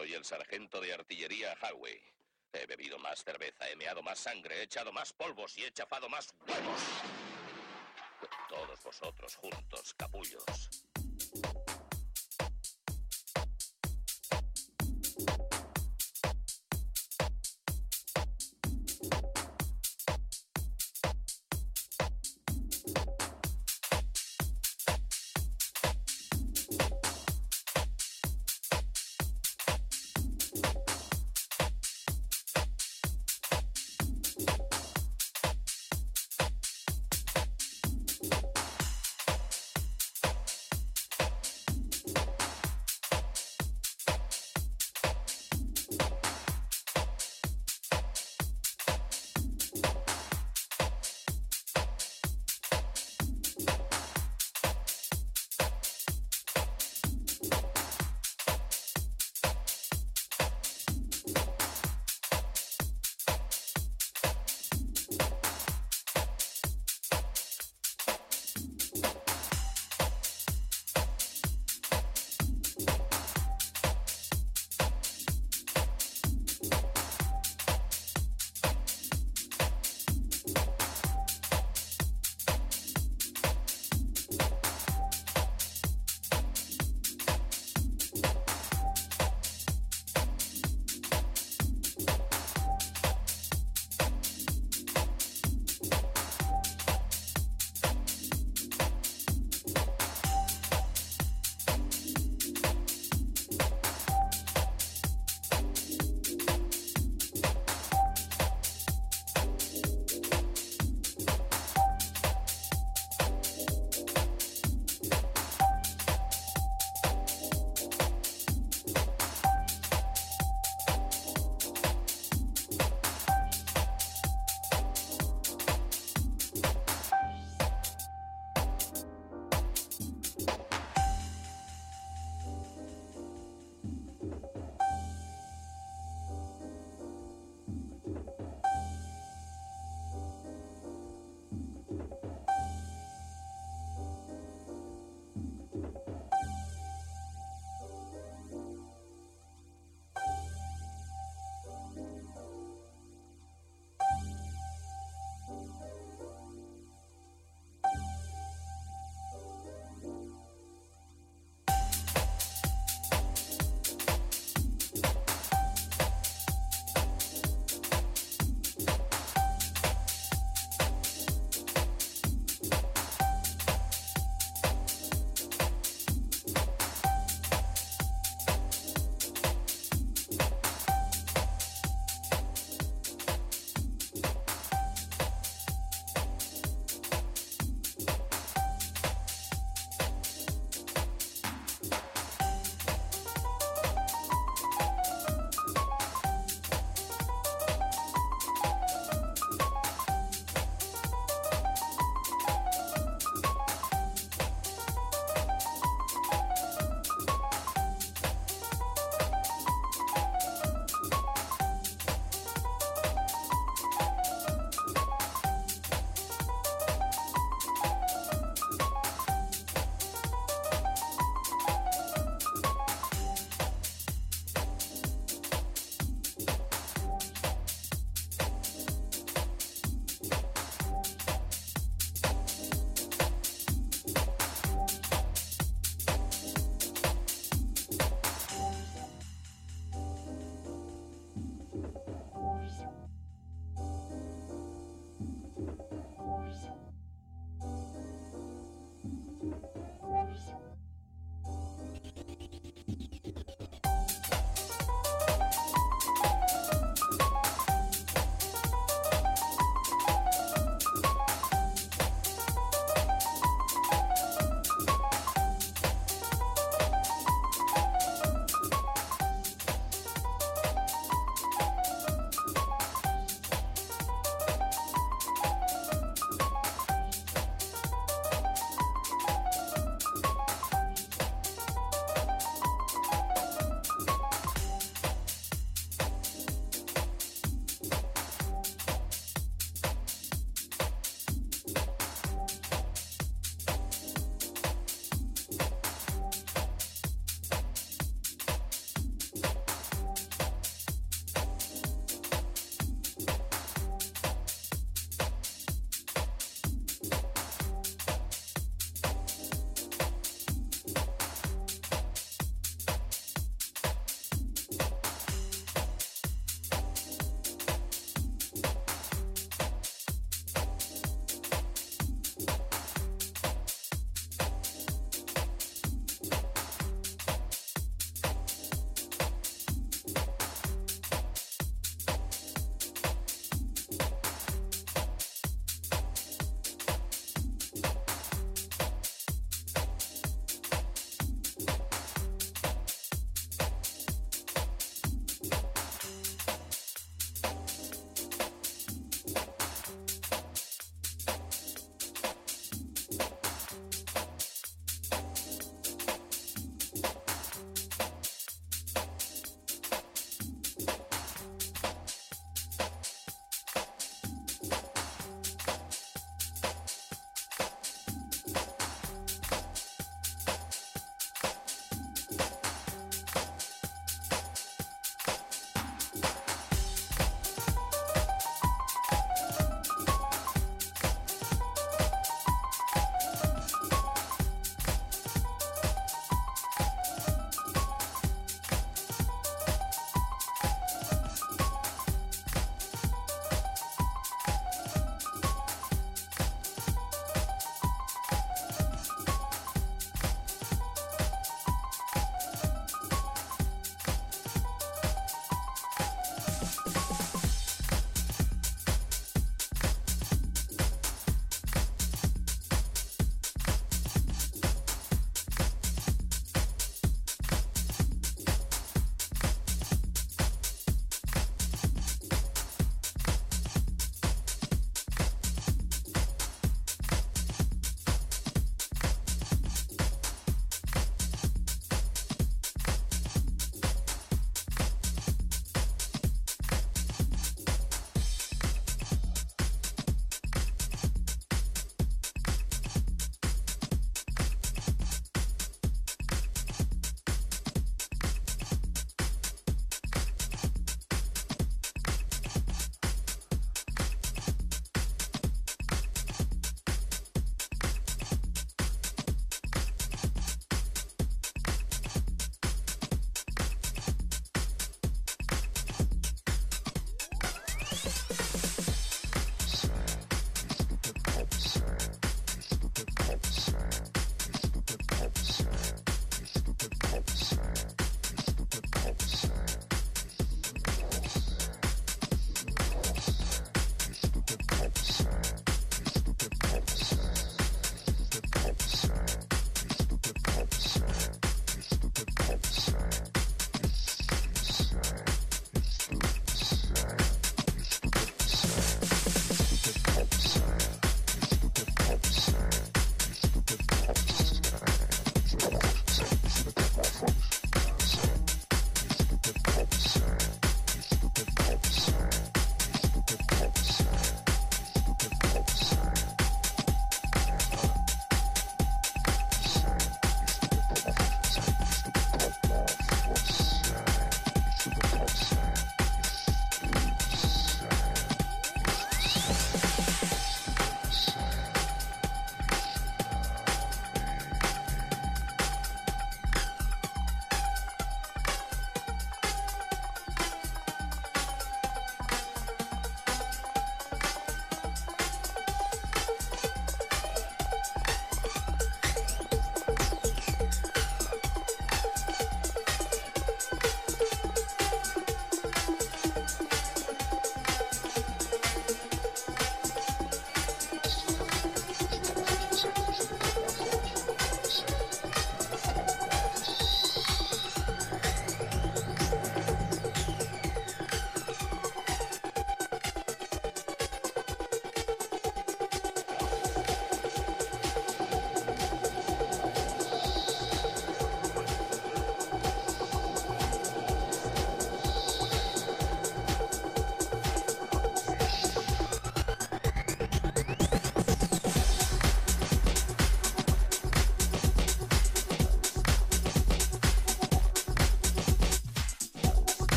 Soy el sargento de artillería Harvey. He bebido más cerveza, he meado más sangre, he echado más polvos y he chafado más huevos. Todos vosotros juntos, capullos.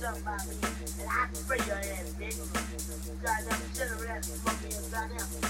somebody. And I spray your ass, bitch. God, I'm generous, fucking about him.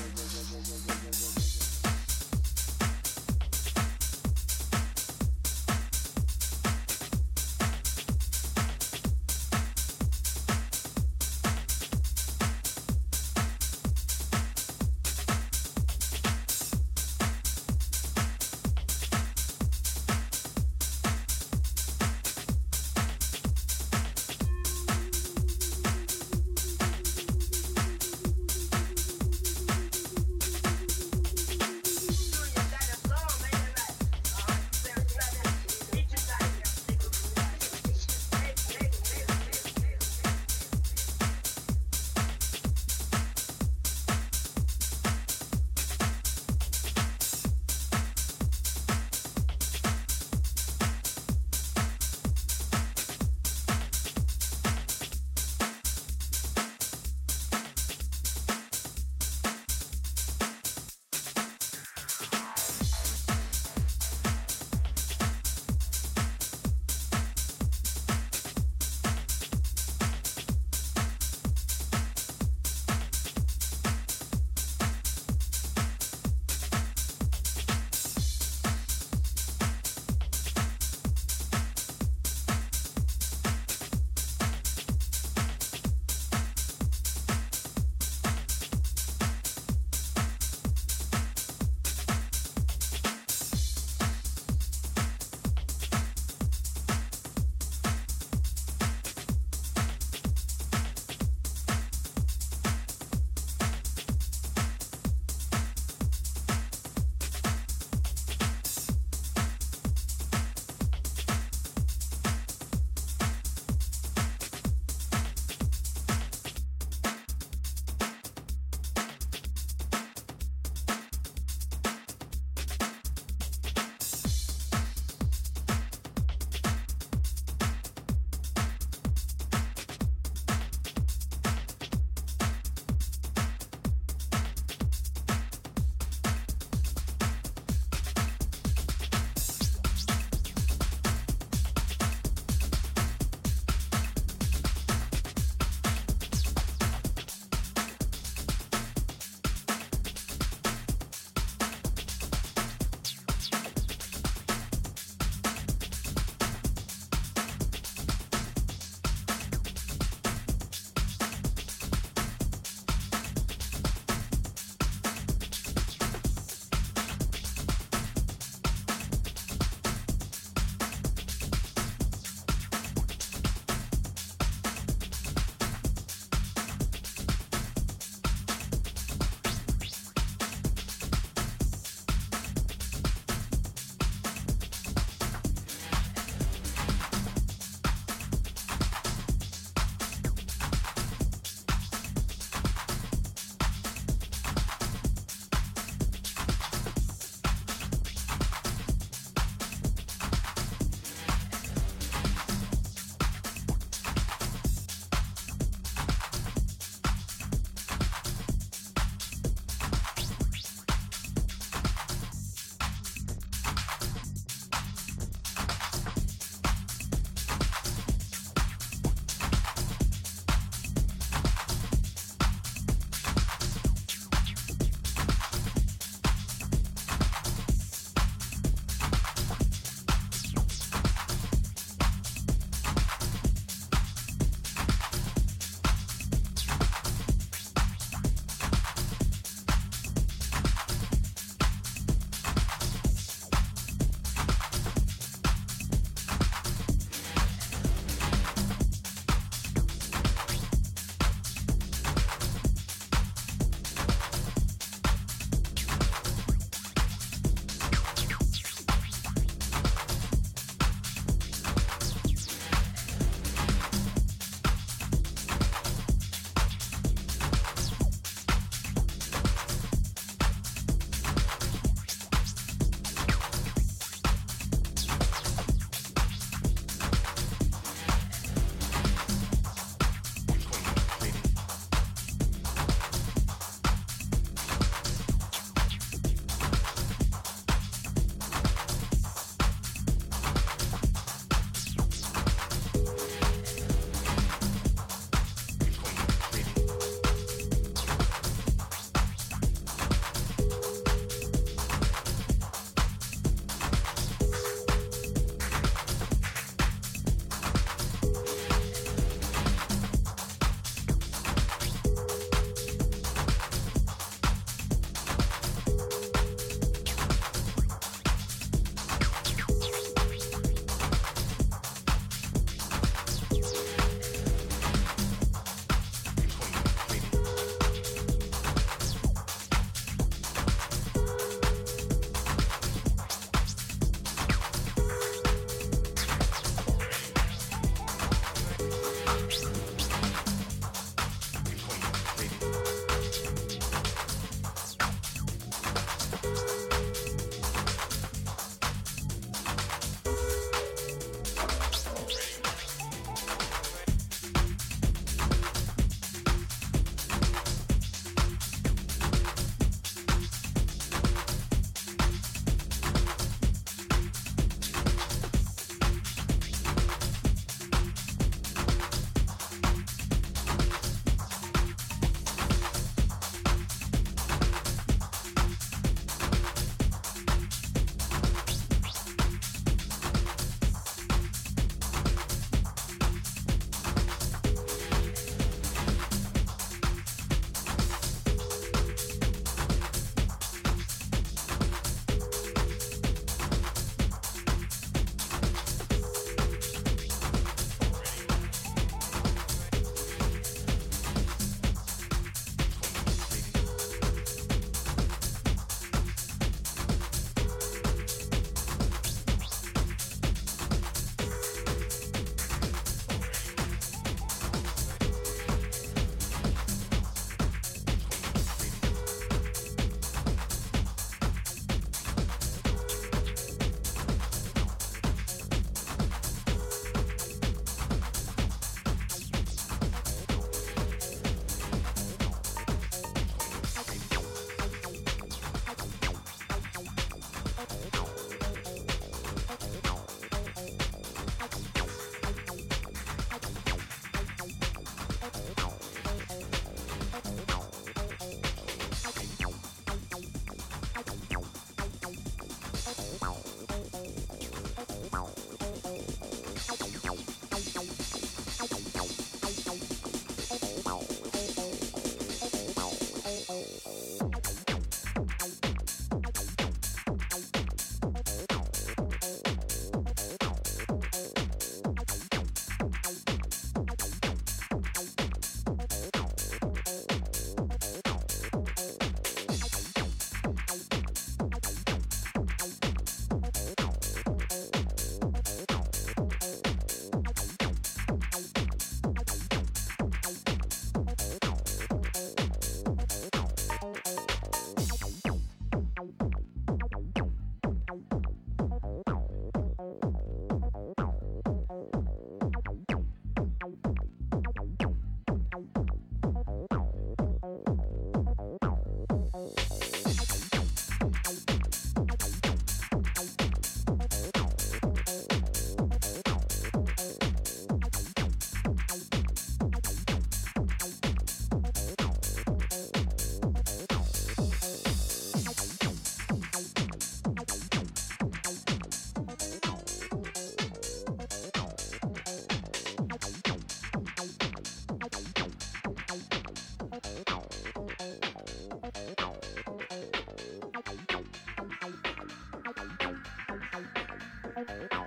Thank you.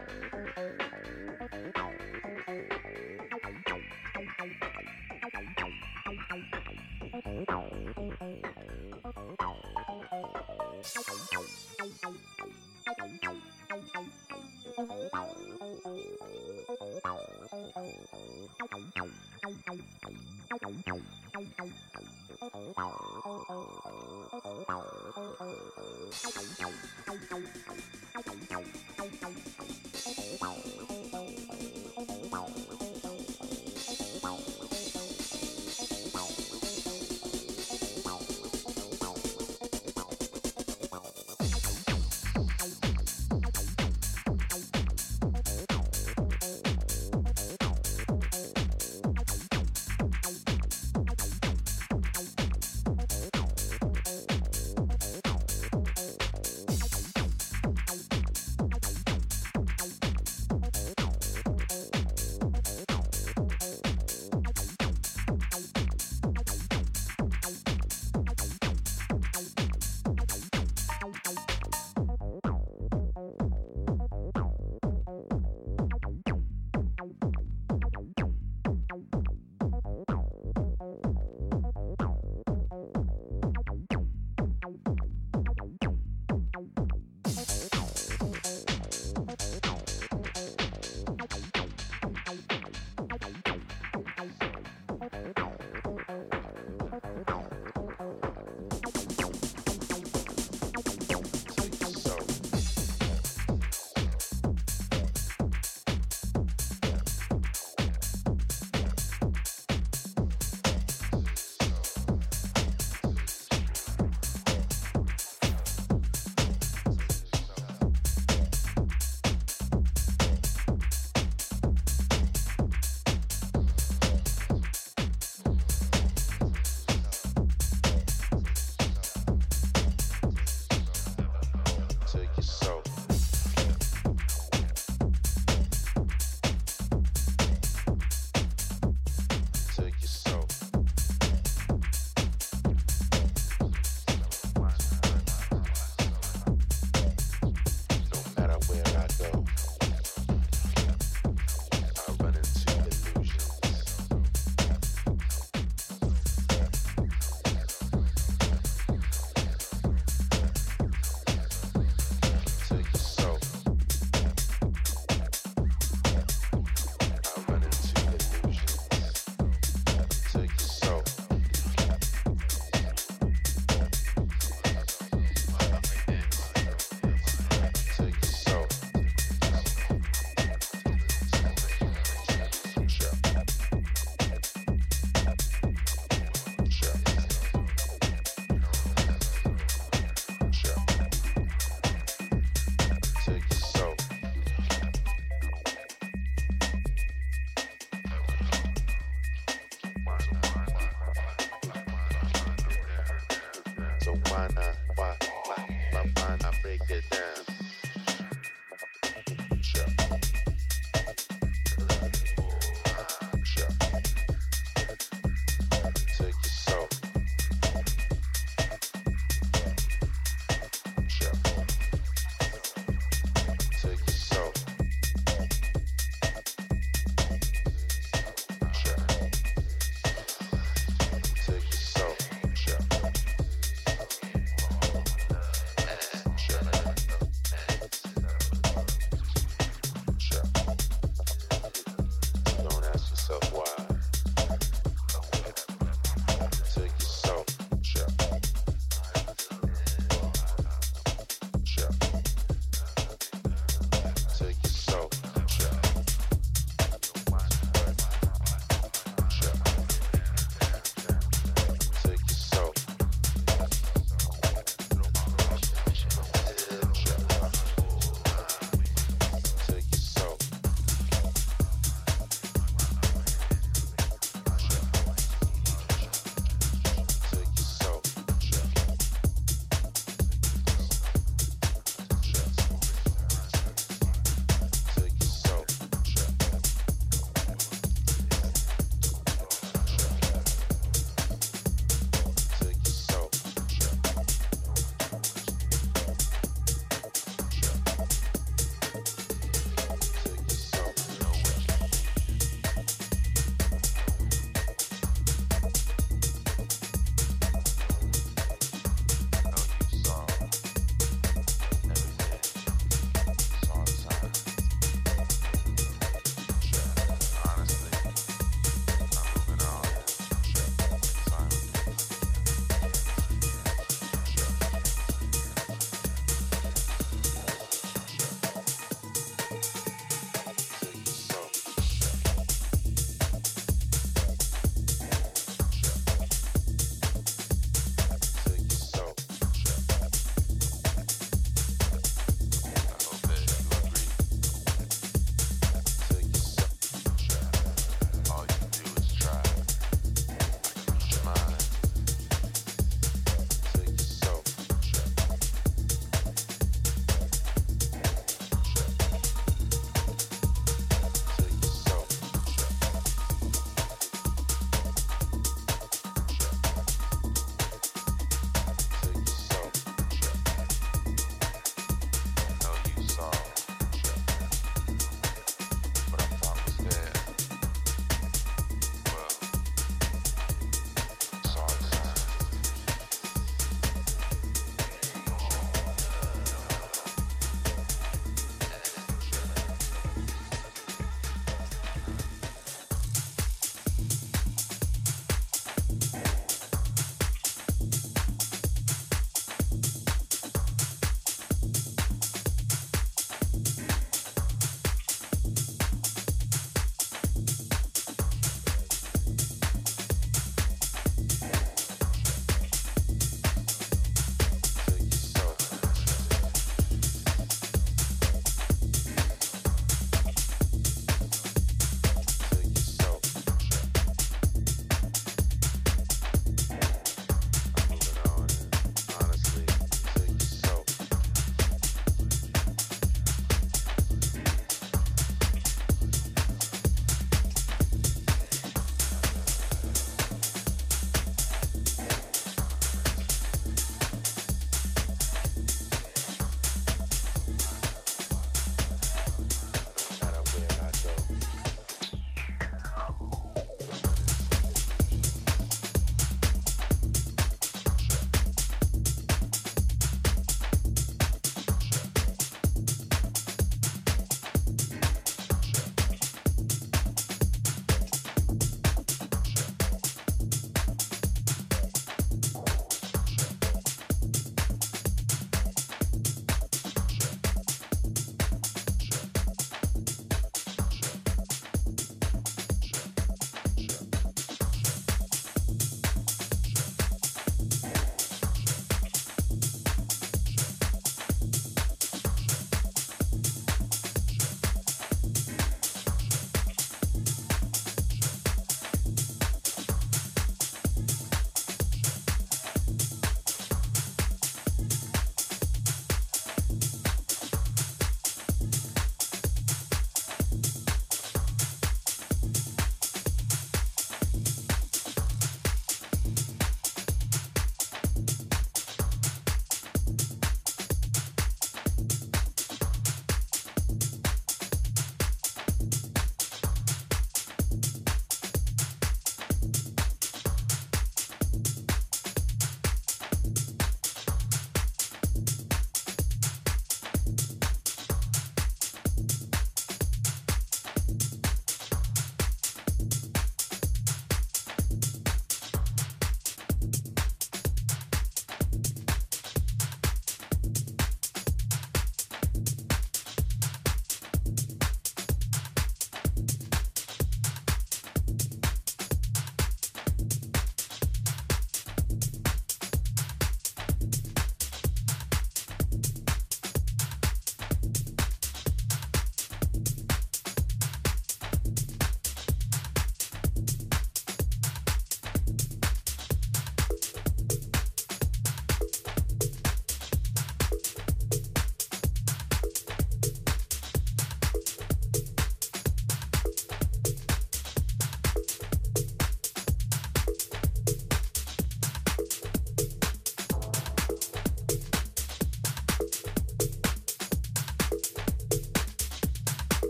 humana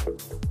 How many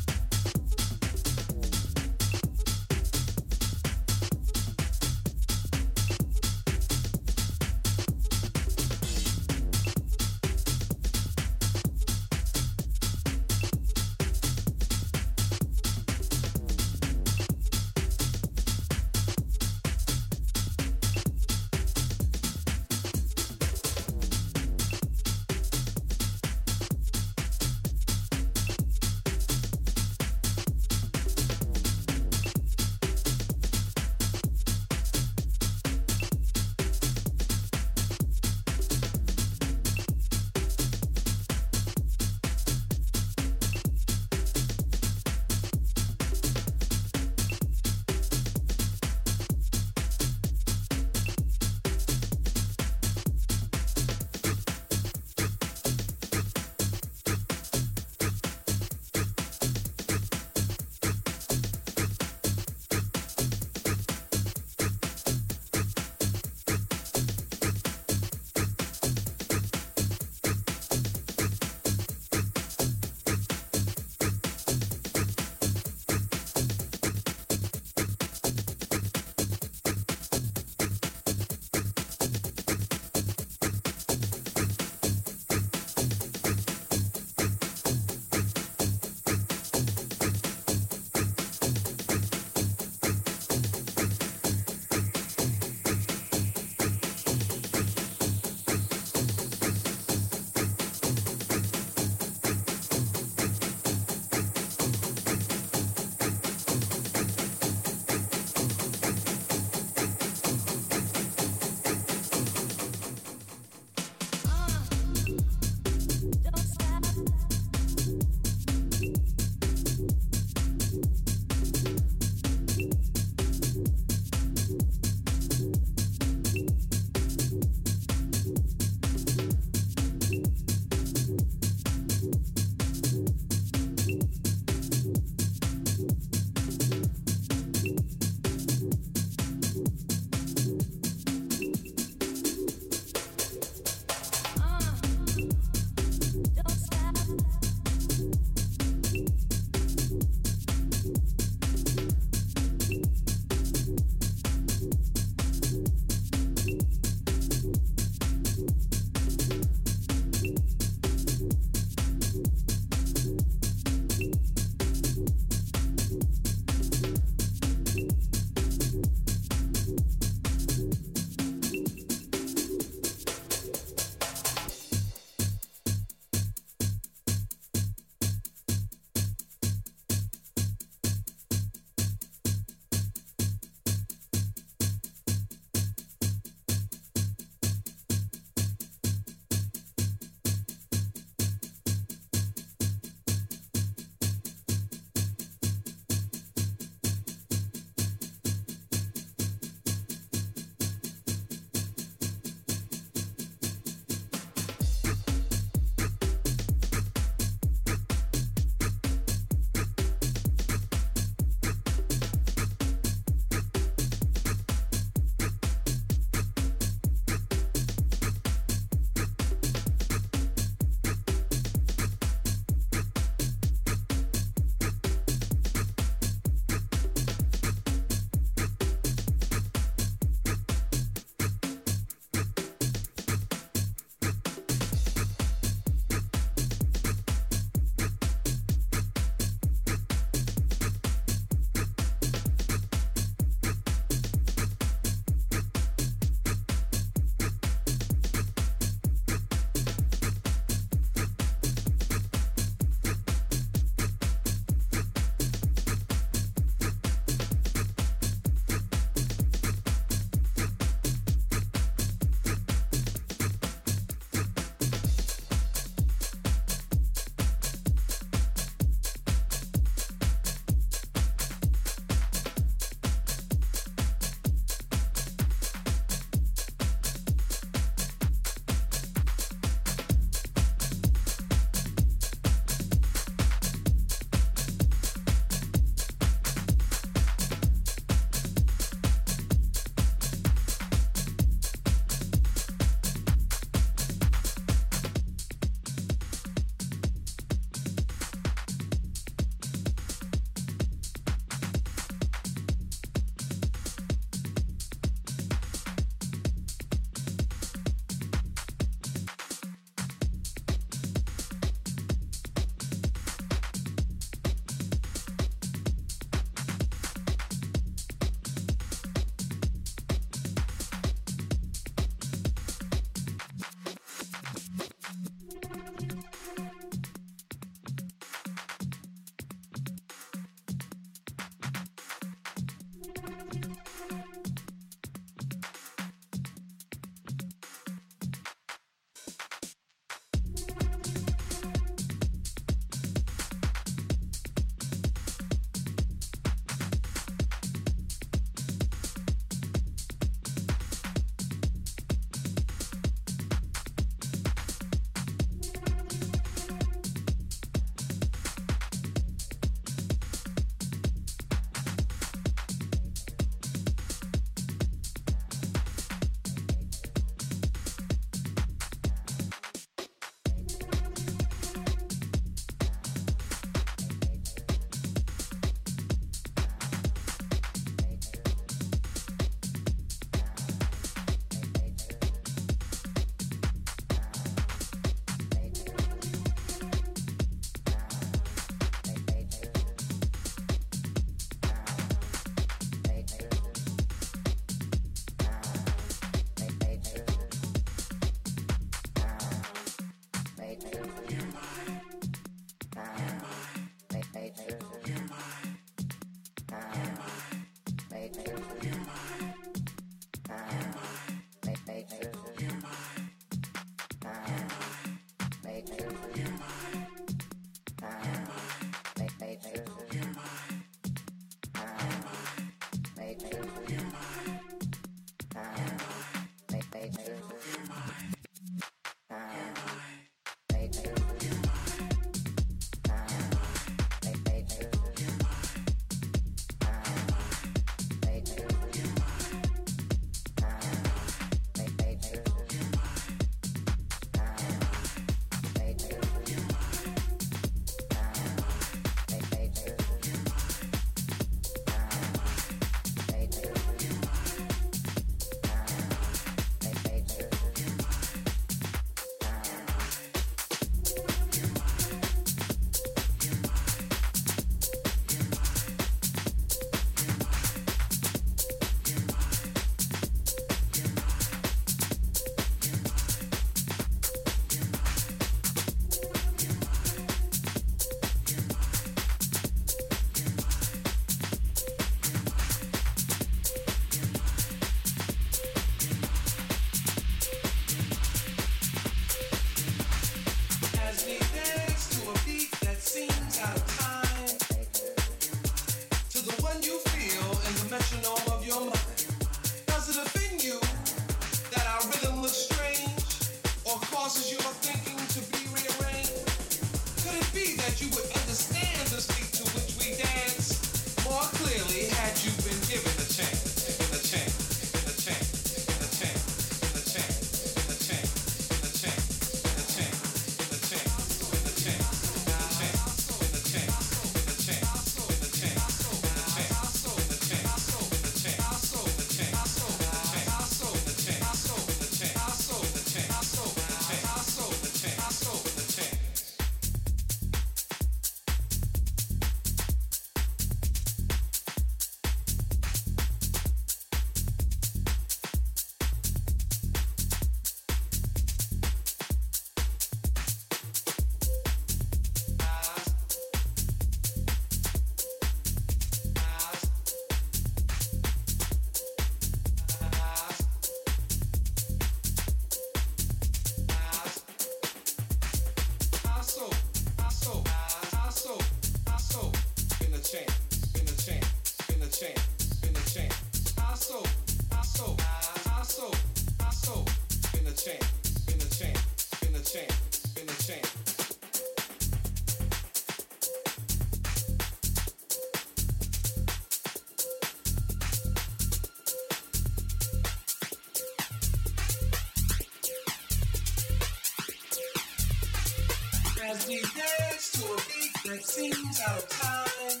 seems out of time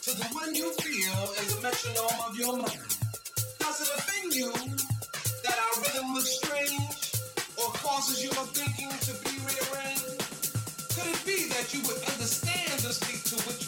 to the one you feel is a metronome of your mind. Does it offend you that our rhythm looks strange or causes your thinking to be rearranged? Could it be that you would understand the speak to which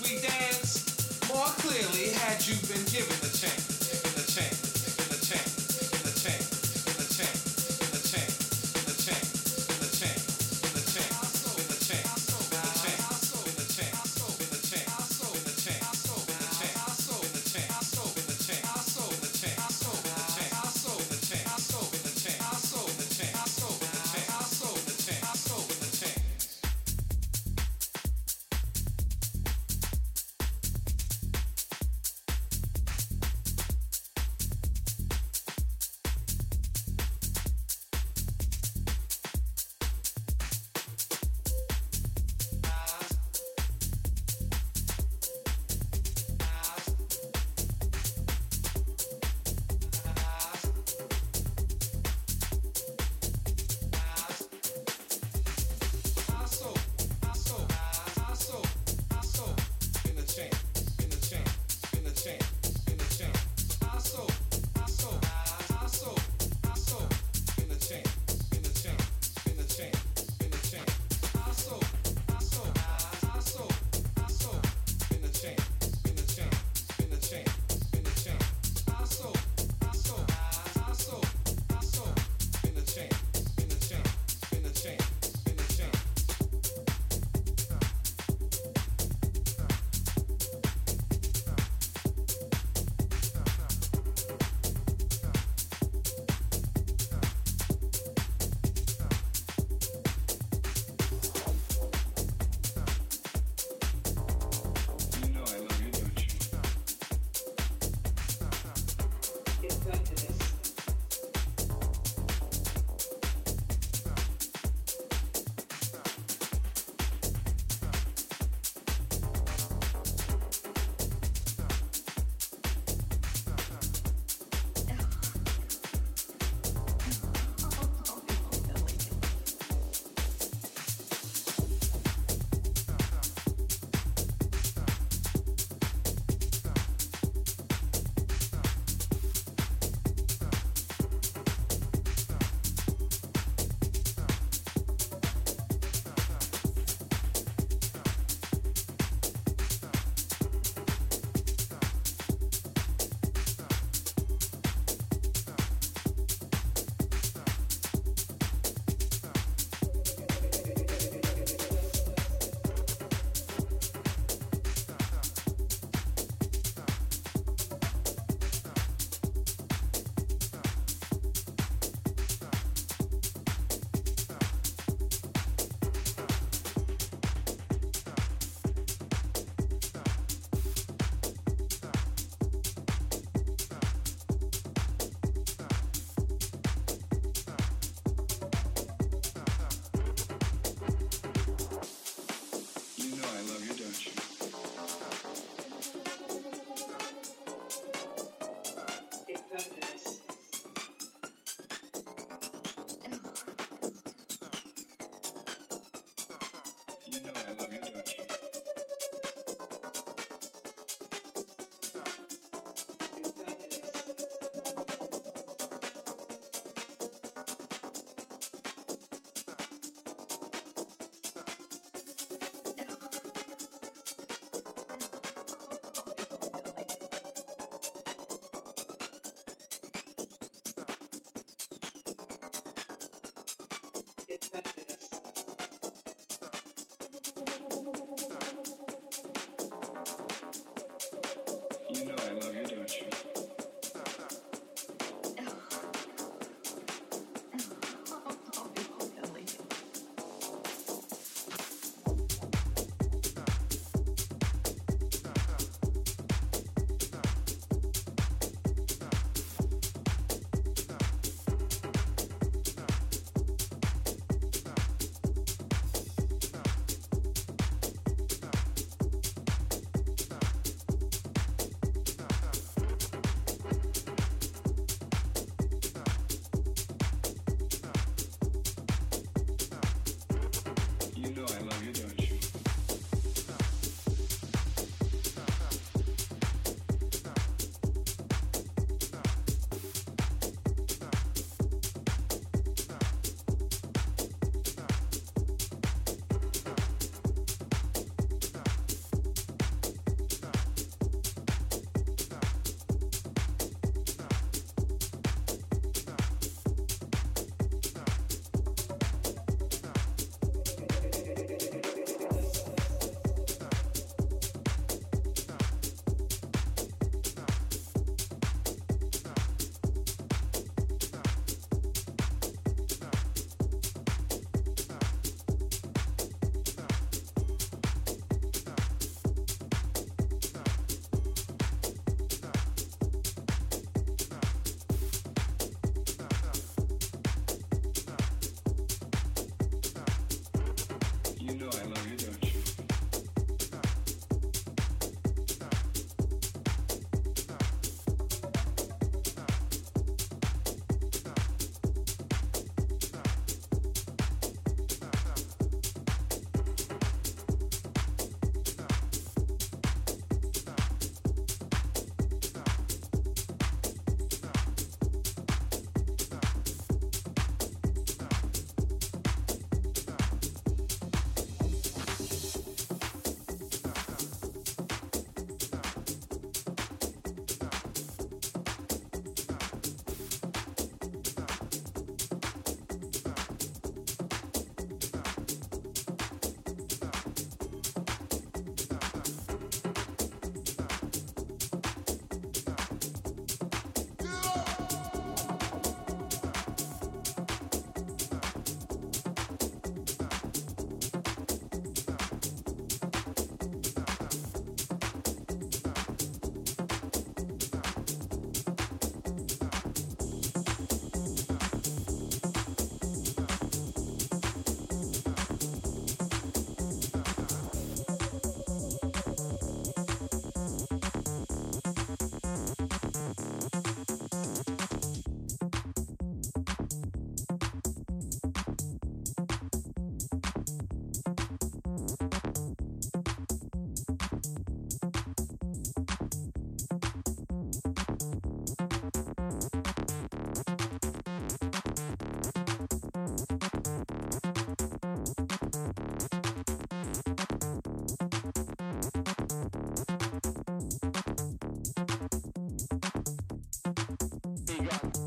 Yeah.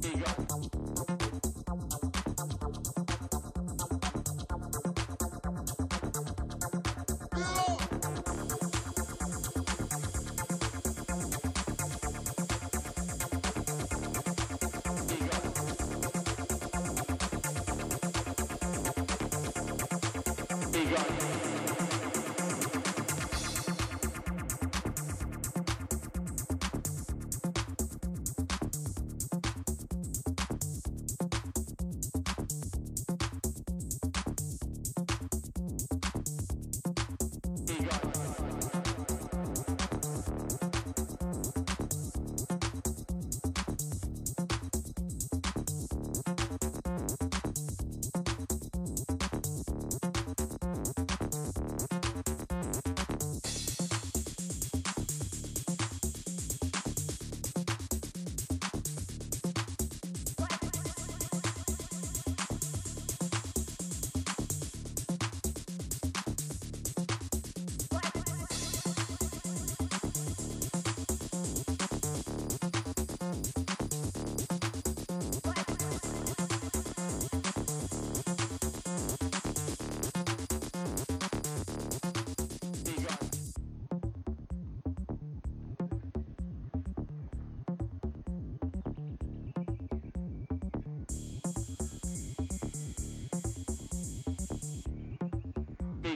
There you.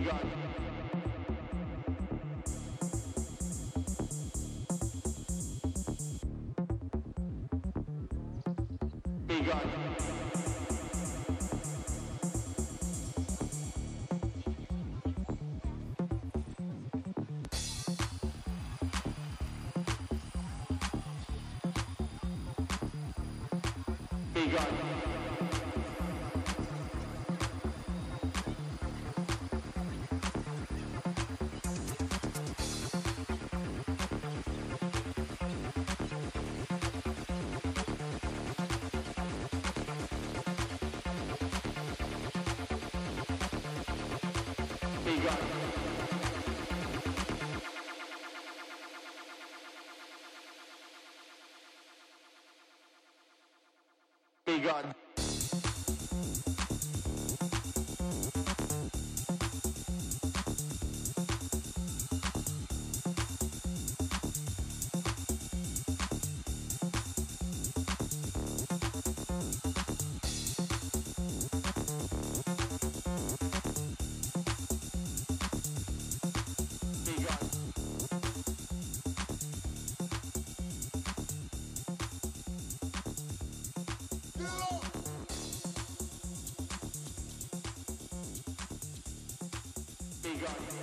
Begun. Begun. Begun.